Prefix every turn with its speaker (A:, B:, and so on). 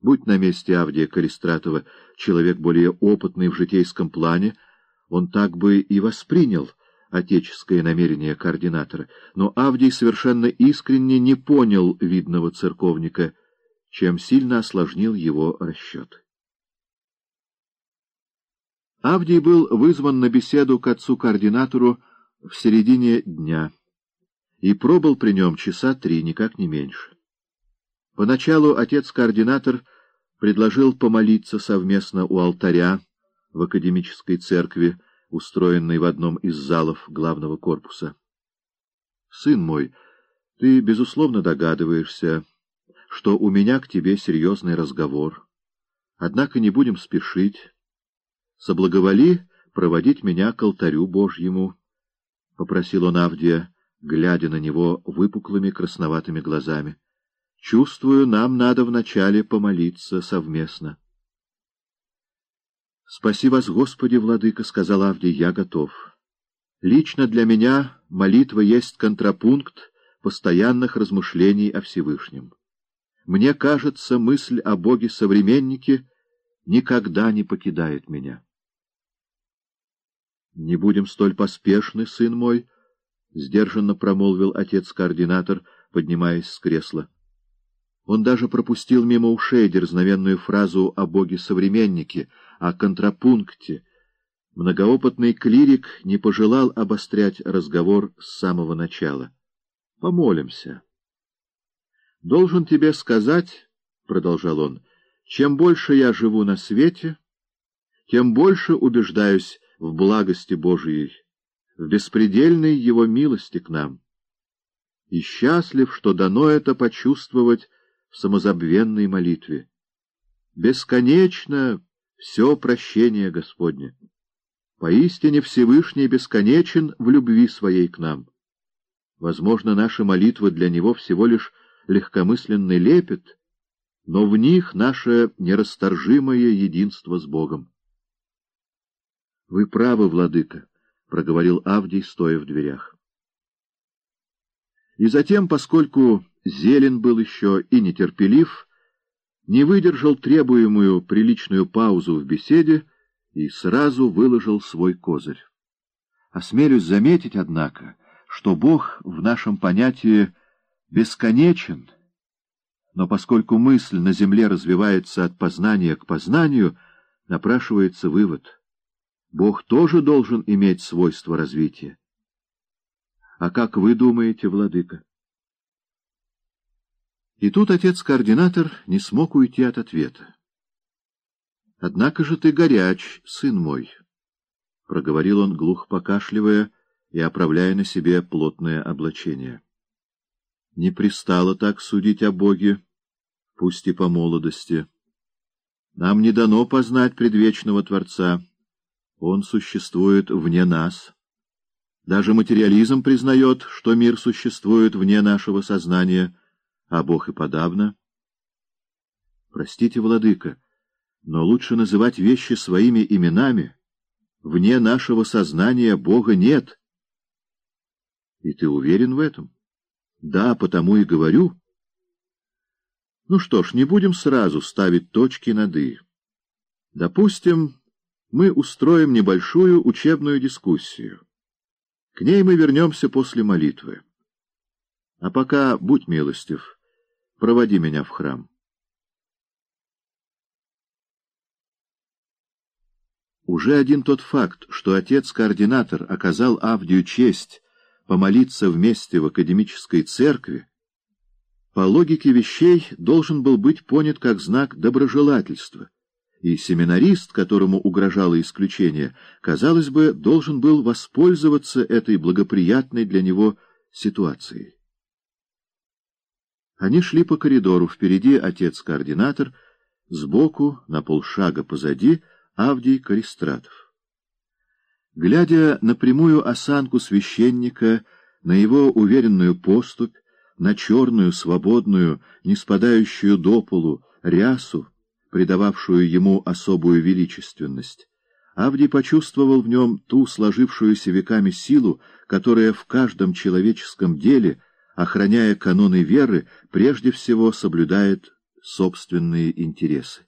A: Будь на месте Авдия Калистратова человек более опытный в житейском плане, он так бы и воспринял отеческое намерение координатора, но Авдий совершенно искренне не понял видного церковника, чем сильно осложнил его расчет. Авдий был вызван на беседу к отцу-координатору в середине дня и пробыл при нем часа три, никак не меньше. Поначалу отец-координатор предложил помолиться совместно у алтаря в академической церкви, устроенной в одном из залов главного корпуса. «Сын мой, ты, безусловно, догадываешься, что у меня к тебе серьезный разговор. Однако не будем спешить. Соблаговоли проводить меня к алтарю Божьему», — попросил он Авдия, глядя на него выпуклыми красноватыми глазами. «Чувствую, нам надо вначале помолиться совместно». «Спаси вас, Господи, Владыка», — сказал Авдий, — «я готов. Лично для меня молитва есть контрапункт постоянных размышлений о Всевышнем. Мне кажется, мысль о Боге-современнике никогда не покидает меня». «Не будем столь поспешны, сын мой», — сдержанно промолвил отец-координатор, поднимаясь с кресла. Он даже пропустил мимо ушей дерзновенную фразу о Боге-современнике — о контрапункте. Многоопытный клирик не пожелал обострять разговор с самого начала. Помолимся. «Должен тебе сказать, — продолжал он, — чем больше я живу на свете, тем больше убеждаюсь в благости Божией, в беспредельной Его милости к нам. И счастлив, что дано это почувствовать в самозабвенной молитве. Бесконечно все прощение Господне. Поистине Всевышний бесконечен в любви своей к нам. Возможно, наша молитва для Него всего лишь легкомысленный лепет, но в них наше нерасторжимое единство с Богом. — Вы правы, владыка, — проговорил Авдий, стоя в дверях. И затем, поскольку зелен был еще и нетерпелив, не выдержал требуемую приличную паузу в беседе и сразу выложил свой козырь. Осмелюсь заметить, однако, что Бог в нашем понятии бесконечен, но поскольку мысль на земле развивается от познания к познанию, напрашивается вывод. Бог тоже должен иметь свойство развития. А как вы думаете, владыка? И тут отец-координатор не смог уйти от ответа. — Однако же ты горяч, сын мой, — проговорил он, глухо покашливая и оправляя на себе плотное облачение. — Не пристало так судить о Боге, пусть и по молодости. Нам не дано познать предвечного Творца. Он существует вне нас. Даже материализм признает, что мир существует вне нашего сознания — а Бог и подавно. Простите, владыка, но лучше называть вещи своими именами. Вне нашего сознания Бога нет. И ты уверен в этом? Да, потому и говорю. Ну что ж, не будем сразу ставить точки над «и». Допустим, мы устроим небольшую учебную дискуссию. К ней мы вернемся после молитвы. А пока будь милостив — Проводи меня в храм. Уже один тот факт, что отец-координатор оказал Авдию честь помолиться вместе в академической церкви, по логике вещей должен был быть понят как знак доброжелательства, и семинарист, которому угрожало исключение, казалось бы, должен был воспользоваться этой благоприятной для него ситуацией. Они шли по коридору, впереди отец-координатор, сбоку, на полшага позади, Авдий Користратов. Глядя на прямую осанку священника, на его уверенную поступь, на черную, свободную, не спадающую до полу, рясу, придававшую ему особую величественность, Авдий почувствовал в нем ту сложившуюся веками силу, которая в каждом человеческом деле — охраняя каноны веры, прежде всего соблюдает собственные интересы.